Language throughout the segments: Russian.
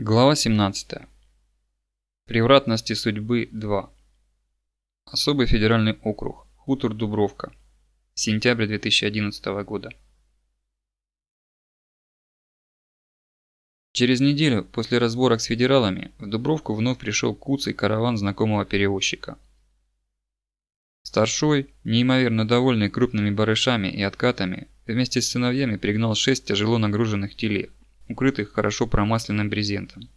Глава 17. Превратности судьбы 2. Особый федеральный округ. Хутор Дубровка. Сентябрь 2011 года. Через неделю после разборок с федералами в Дубровку вновь пришел куцый караван знакомого перевозчика. Старшой, неимоверно довольный крупными барышами и откатами, вместе с сыновьями пригнал шесть тяжело нагруженных телег укрытых хорошо промасленным брезентом.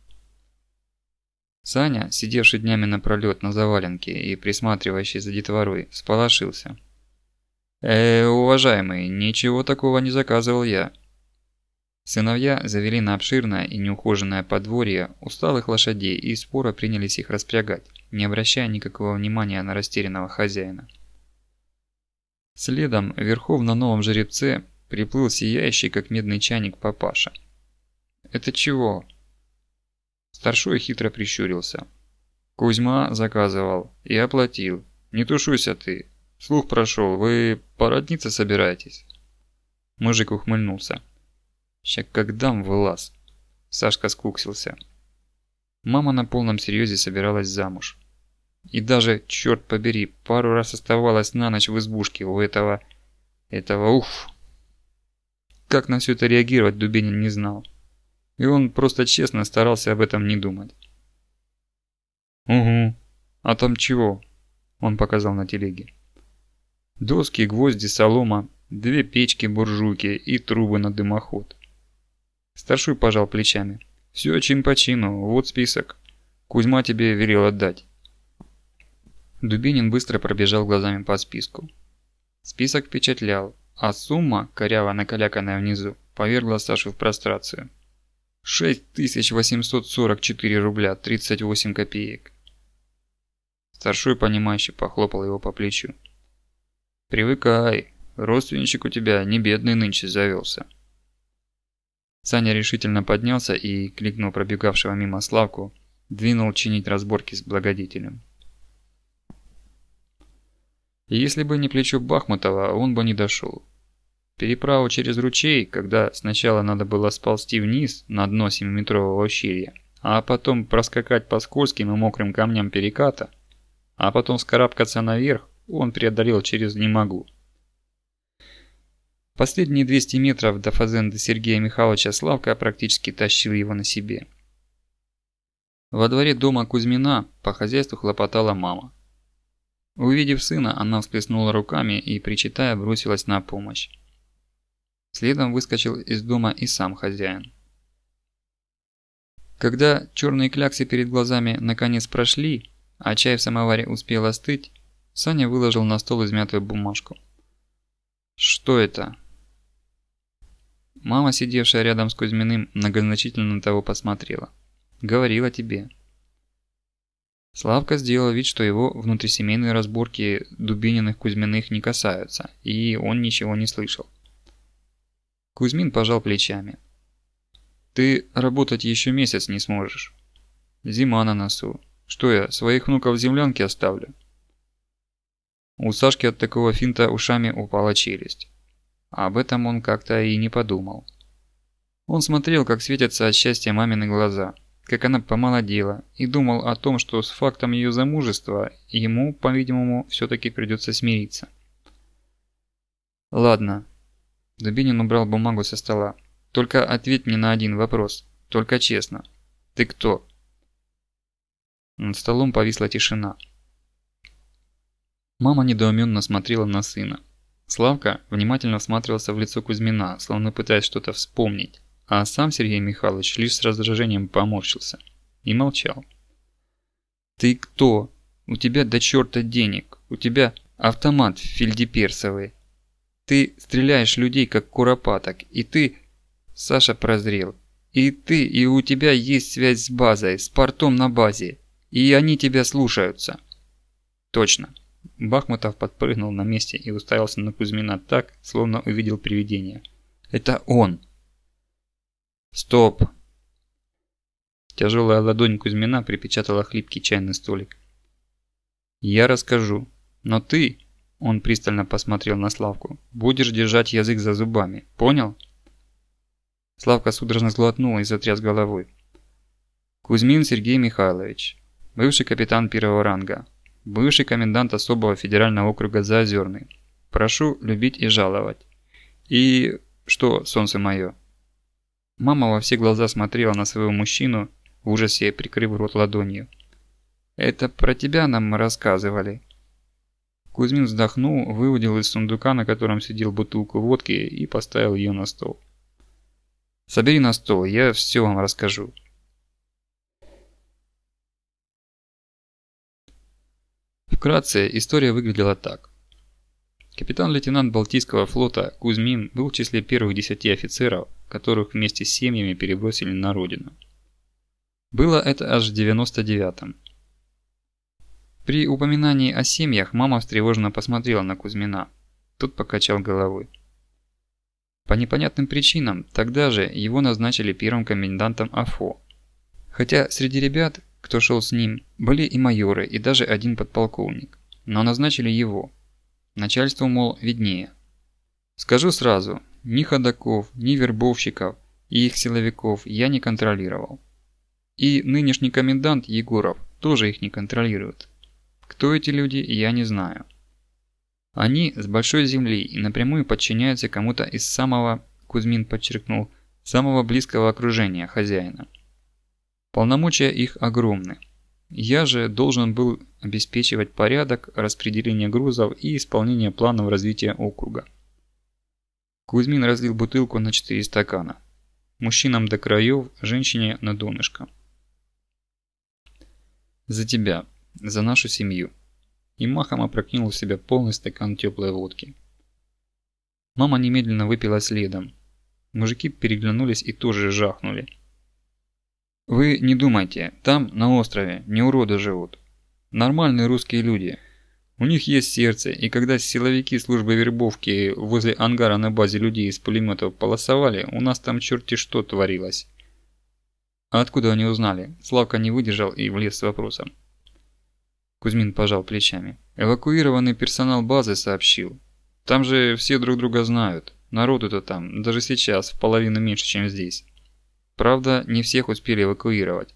Саня, сидевший днями напролет на заваленке и присматривающий за детворой, сполошился. «Э, уважаемый, ничего такого не заказывал я». Сыновья завели на обширное и неухоженное подворье усталых лошадей и споро принялись их распрягать, не обращая никакого внимания на растерянного хозяина. Следом, верхов на новом жеребце, приплыл сияющий, как медный чайник, папаша – «Это чего?» Старшой хитро прищурился. «Кузьма заказывал и оплатил. Не тушуйся ты. Слух прошел, вы породниться собираетесь?» Мужик ухмыльнулся. «Ща как дам вылаз». Сашка скуксился. Мама на полном серьезе собиралась замуж. И даже, черт побери, пару раз оставалась на ночь в избушке у этого... этого уф. Как на все это реагировать Дубинин не знал. И он просто честно старался об этом не думать. «Угу. А там чего?» Он показал на телеге. Доски, гвозди, солома, две печки, буржуйки и трубы на дымоход. Старшой пожал плечами. «Все чин по чину, вот список. Кузьма тебе велел отдать». Дубинин быстро пробежал глазами по списку. Список впечатлял, а сумма, коряво накаляканная внизу, повергла Сашу в прострацию. 6844 рубля 38 копеек. Старшой понимающий похлопал его по плечу. «Привыкай, родственничек у тебя не бедный нынче завелся». Саня решительно поднялся и, кликнув пробегавшего мимо Славку, двинул чинить разборки с благодетелем. если бы не плечо Бахмутова, он бы не дошел. Переправу через ручей, когда сначала надо было сползти вниз на дно 7-метрового ущелья, а потом проскакать по скользким и мокрым камням переката, а потом скарабкаться наверх, он преодолел через «не могу». Последние 200 метров до фазенды Сергея Михайловича Славка практически тащил его на себе. Во дворе дома Кузьмина по хозяйству хлопотала мама. Увидев сына, она всплеснула руками и, причитая, бросилась на помощь. Следом выскочил из дома и сам хозяин. Когда черные кляксы перед глазами наконец прошли, а чай в самоваре успел остыть, Саня выложил на стол измятую бумажку. «Что это?» Мама, сидевшая рядом с Кузьминым, многозначительно на того посмотрела. «Говорила тебе». Славка сделал вид, что его внутрисемейные разборки Дубининых Кузьминых не касаются, и он ничего не слышал. Кузьмин пожал плечами. «Ты работать еще месяц не сможешь. Зима на носу. Что я, своих внуков в землянке оставлю?» У Сашки от такого финта ушами упала челюсть. Об этом он как-то и не подумал. Он смотрел, как светятся от счастья мамины глаза, как она помолодела, и думал о том, что с фактом ее замужества ему, по-видимому, все-таки придется смириться. «Ладно, Дубинин убрал бумагу со стола. «Только ответь мне на один вопрос. Только честно. Ты кто?» Над столом повисла тишина. Мама недоуменно смотрела на сына. Славка внимательно всматривался в лицо Кузьмина, словно пытаясь что-то вспомнить, а сам Сергей Михайлович лишь с раздражением поморщился и молчал. «Ты кто? У тебя до черта денег, у тебя автомат фельдеперсовый, ты стреляешь людей, как куропаток, и ты...» Саша прозрел. «И ты, и у тебя есть связь с базой, с портом на базе, и они тебя слушаются». «Точно». Бахмутов подпрыгнул на месте и уставился на Кузьмина так, словно увидел привидение. «Это он!» «Стоп!» Тяжелая ладонь Кузьмина припечатала хлипкий чайный столик. «Я расскажу, но ты, он пристально посмотрел на Славку. «Будешь держать язык за зубами, понял?» Славка судорожно сглотнул и затряс головой. Кузьмин Сергей Михайлович, бывший капитан первого ранга, бывший комендант особого федерального округа Заозерный. Прошу любить и жаловать. И что, солнце мое? Мама во все глаза смотрела на своего мужчину, в ужасе прикрыв рот ладонью. «Это про тебя нам рассказывали». Кузьмин вздохнул, выудил из сундука, на котором сидел бутылку водки, и поставил ее на стол. «Собери на стол, я все вам расскажу». Вкратце, история выглядела так. Капитан-лейтенант Балтийского флота Кузьмин был в числе первых десяти офицеров, которых вместе с семьями перебросили на родину. Было это аж в 99-м. При упоминании о семьях мама встревоженно посмотрела на Кузьмина. Тот покачал головой. По непонятным причинам тогда же его назначили первым комендантом АФО. Хотя среди ребят, кто шел с ним, были и майоры, и даже один подполковник. Но назначили его. Начальству, мол, виднее. Скажу сразу, ни ходаков, ни вербовщиков и их силовиков я не контролировал. И нынешний комендант Егоров тоже их не контролирует. Кто эти люди, я не знаю. Они с большой земли и напрямую подчиняются кому-то из самого, Кузьмин подчеркнул, самого близкого окружения хозяина. Полномочия их огромны. Я же должен был обеспечивать порядок, распределение грузов и исполнение планов развития округа. Кузьмин разлил бутылку на четыре стакана. Мужчинам до краев, женщине на донышко. «За тебя, за нашу семью». И махом опрокинул в себя полный стакан теплой водки. Мама немедленно выпила следом. Мужики переглянулись и тоже жахнули. Вы не думайте, там, на острове, не уроды живут. Нормальные русские люди. У них есть сердце, и когда силовики службы вербовки возле ангара на базе людей из пулеметов полосовали, у нас там черти что творилось. А откуда они узнали? Славка не выдержал и влез с вопросом. Кузьмин пожал плечами. Эвакуированный персонал базы сообщил. Там же все друг друга знают. Народу-то там, даже сейчас, в половину меньше, чем здесь. Правда, не всех успели эвакуировать.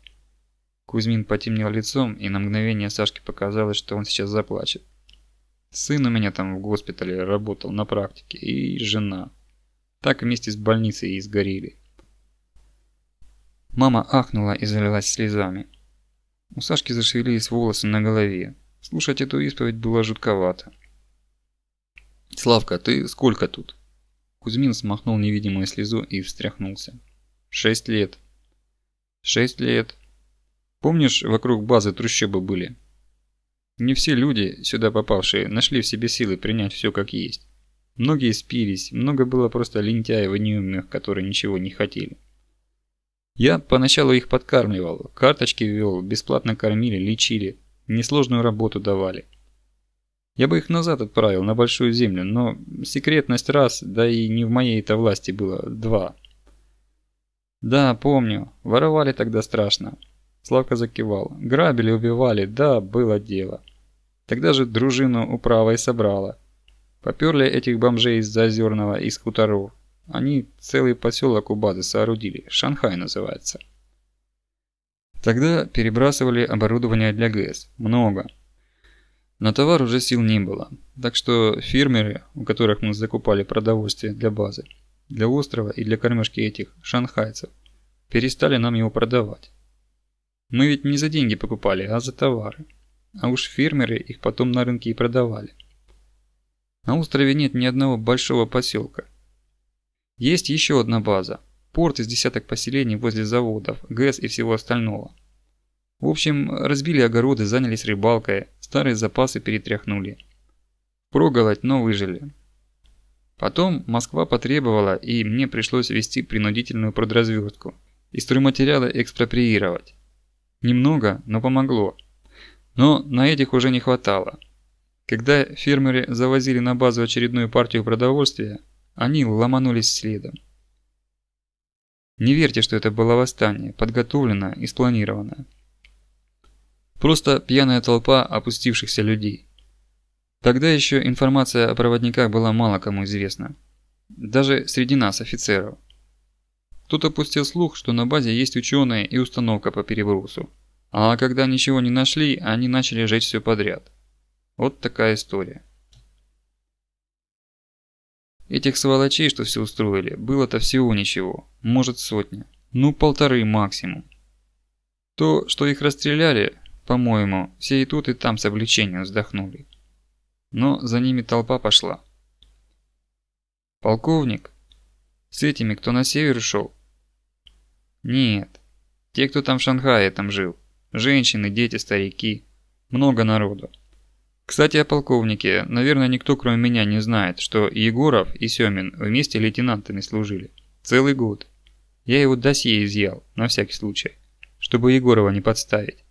Кузьмин потемнел лицом, и на мгновение Сашке показалось, что он сейчас заплачет. Сын у меня там в госпитале работал на практике, и жена. Так вместе с больницей и сгорели. Мама ахнула и залилась слезами. У Сашки зашевелились волосы на голове. Слушать эту исповедь было жутковато. «Славка, ты сколько тут?» Кузьмин смахнул невидимую слезу и встряхнулся. Шесть лет. Шесть лет. Помнишь, вокруг базы трущобы были? Не все люди, сюда попавшие, нашли в себе силы принять все как есть. Многие спились, много было просто лентяев и неумных, которые ничего не хотели. Я поначалу их подкармливал, карточки ввел, бесплатно кормили, лечили, несложную работу давали. Я бы их назад отправил, на Большую Землю, но секретность раз, да и не в моей это власти было, два. «Да, помню. Воровали тогда страшно». Славка закивал. «Грабили, убивали. Да, было дело. Тогда же дружину управа и собрала. Поперли этих бомжей из Зазерного, из хуторов. Они целый поселок у базы соорудили. Шанхай называется». Тогда перебрасывали оборудование для ГЭС. Много. На товар уже сил не было. Так что фермеры, у которых мы закупали продовольствие для базы, для острова и для кормежки этих шанхайцев, перестали нам его продавать. Мы ведь не за деньги покупали, а за товары. А уж фермеры их потом на рынке и продавали. На острове нет ни одного большого поселка. Есть еще одна база. Порт из десяток поселений возле заводов, ГЭС и всего остального. В общем, разбили огороды, занялись рыбалкой, старые запасы перетряхнули. Проголодь, но выжили. Потом Москва потребовала, и мне пришлось вести принудительную продразверстку. И стройматериалы экспроприировать. Немного, но помогло. Но на этих уже не хватало. Когда фермеры завозили на базу очередную партию продовольствия, они ломанулись следом. Не верьте, что это было восстание, подготовленное и спланированное. Просто пьяная толпа опустившихся людей. Тогда еще информация о проводниках была мало кому известна. Даже среди нас, офицеров. Кто-то пустил слух, что на базе есть ученые и установка по перебросу. А когда ничего не нашли, они начали жечь все подряд. Вот такая история. Этих сволочей, что все устроили, было-то всего ничего, может сотня, ну полторы максимум. То, что их расстреляли, по-моему, все и тут и там с облегчением вздохнули. Но за ними толпа пошла. Полковник? С этими, кто на север шел? Нет, те, кто там в Шанхае там жил. Женщины, дети, старики. Много народу. Кстати, о полковнике. Наверное, никто кроме меня не знает, что Егоров и Семин вместе лейтенантами служили. Целый год. Я его досье изъял, на всякий случай, чтобы Егорова не подставить.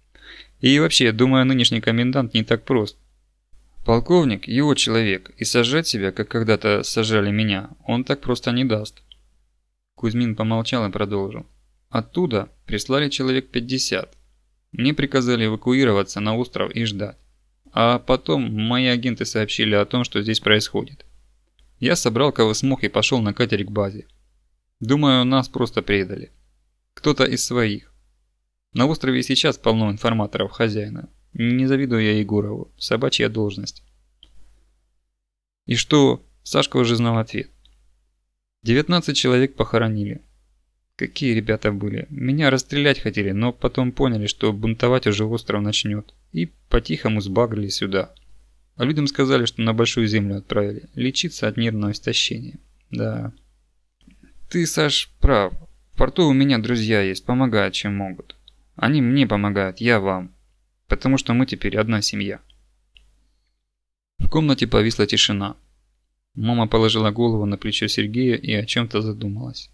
И вообще, думаю, нынешний комендант не так прост. Полковник – его человек, и сажать себя, как когда-то сажали меня, он так просто не даст. Кузьмин помолчал и продолжил. Оттуда прислали человек 50. Мне приказали эвакуироваться на остров и ждать. А потом мои агенты сообщили о том, что здесь происходит. Я собрал кого смог и пошел на катере к базе. Думаю, нас просто предали. Кто-то из своих. На острове сейчас полно информаторов хозяина. Не завидую я Егорову. Собачья должность. И что? Сашка уже знал ответ. 19 человек похоронили. Какие ребята были. Меня расстрелять хотели, но потом поняли, что бунтовать уже остров начнет. И по-тихому сбагрили сюда. А людям сказали, что на Большую Землю отправили. Лечиться от нервного истощения. Да. Ты, Саш, прав. В порту у меня друзья есть, помогают, чем могут. Они мне помогают, я вам. Потому что мы теперь одна семья. В комнате повисла тишина. Мама положила голову на плечо Сергея и о чем-то задумалась.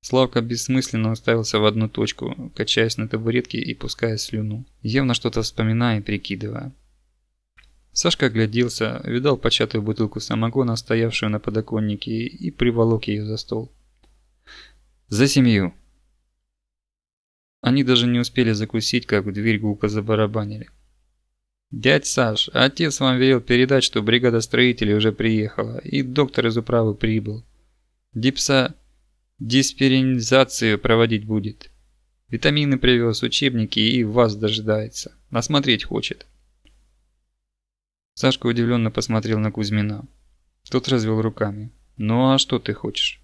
Славка бессмысленно уставился в одну точку, качаясь на табуретке и пуская слюну, явно что-то вспоминая и прикидывая. Сашка огляделся, видал початую бутылку самогона, стоявшую на подоконнике, и приволок ее за стол. «За семью!» Они даже не успели закусить, как в дверь гулко забарабанили. «Дядь Саш, отец вам велел передать, что бригада строителей уже приехала, и доктор из управы прибыл. Дипса Дисперинизацию проводить будет. Витамины привез, учебники и вас дожидается. Насмотреть хочет. Сашка удивленно посмотрел на Кузьмина. Тот развел руками. Ну а что ты хочешь?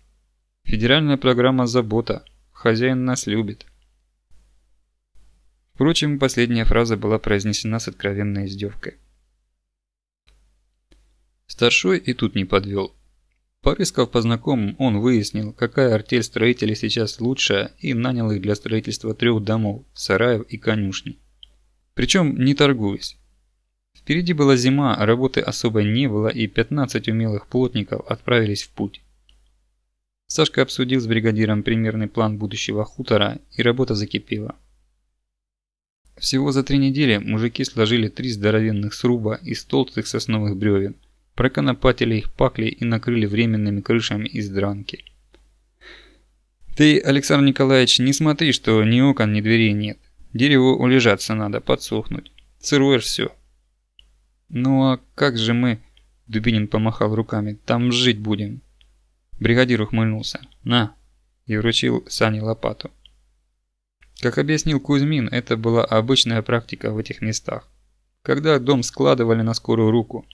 Федеральная программа «Забота». Хозяин нас любит. Впрочем, последняя фраза была произнесена с откровенной издевкой. Старшой и тут не подвел. Порыскав по знакомым, он выяснил, какая артель строителей сейчас лучшая и нанял их для строительства трех домов, сараев и конюшни. Причем не торгуясь. Впереди была зима, а работы особой не было и 15 умелых плотников отправились в путь. Сашка обсудил с бригадиром примерный план будущего хутора и работа закипела. Всего за три недели мужики сложили три здоровенных сруба из толстых сосновых бревен, проконопатили их пакли и накрыли временными крышами из дранки. Ты, Александр Николаевич, не смотри, что ни окон, ни дверей нет. Дереву улежаться надо, подсохнуть. Сырое все. Ну а как же мы... Дубинин помахал руками. Там жить будем. Бригадир ухмыльнулся. На. И вручил Сане лопату. Как объяснил Кузьмин, это была обычная практика в этих местах. Когда дом складывали на скорую руку,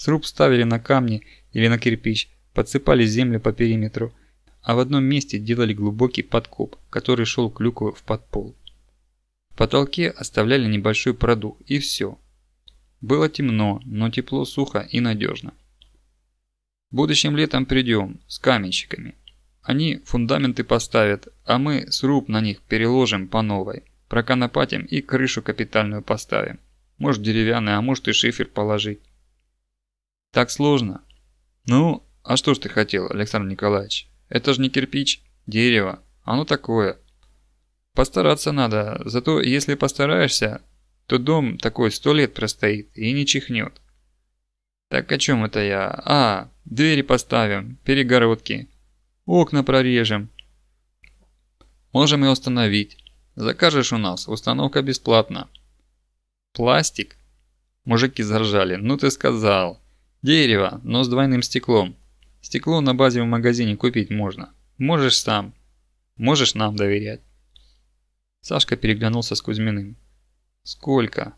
Сруб ставили на камни или на кирпич, подсыпали землю по периметру, а в одном месте делали глубокий подкоп, который шел к люку в подпол. В потолке оставляли небольшой продух и все. Было темно, но тепло, сухо и надежно. Будущим летом придем с каменщиками. Они фундаменты поставят, а мы сруб на них переложим по новой, проконопатим и крышу капитальную поставим. Может деревянный, а может и шифер положить. Так сложно. Ну, а что ж ты хотел, Александр Николаевич? Это же не кирпич, дерево. Оно такое. Постараться надо, зато если постараешься, то дом такой сто лет простоит и не чихнет. Так о чем это я? А, двери поставим, перегородки, окна прорежем. Можем и установить. Закажешь у нас, установка бесплатна. Пластик? Мужики заржали. Ну ты сказал. Дерево, но с двойным стеклом. Стекло на базе в магазине купить можно. Можешь сам. Можешь нам доверять?» Сашка переглянулся с Кузьминым. «Сколько?»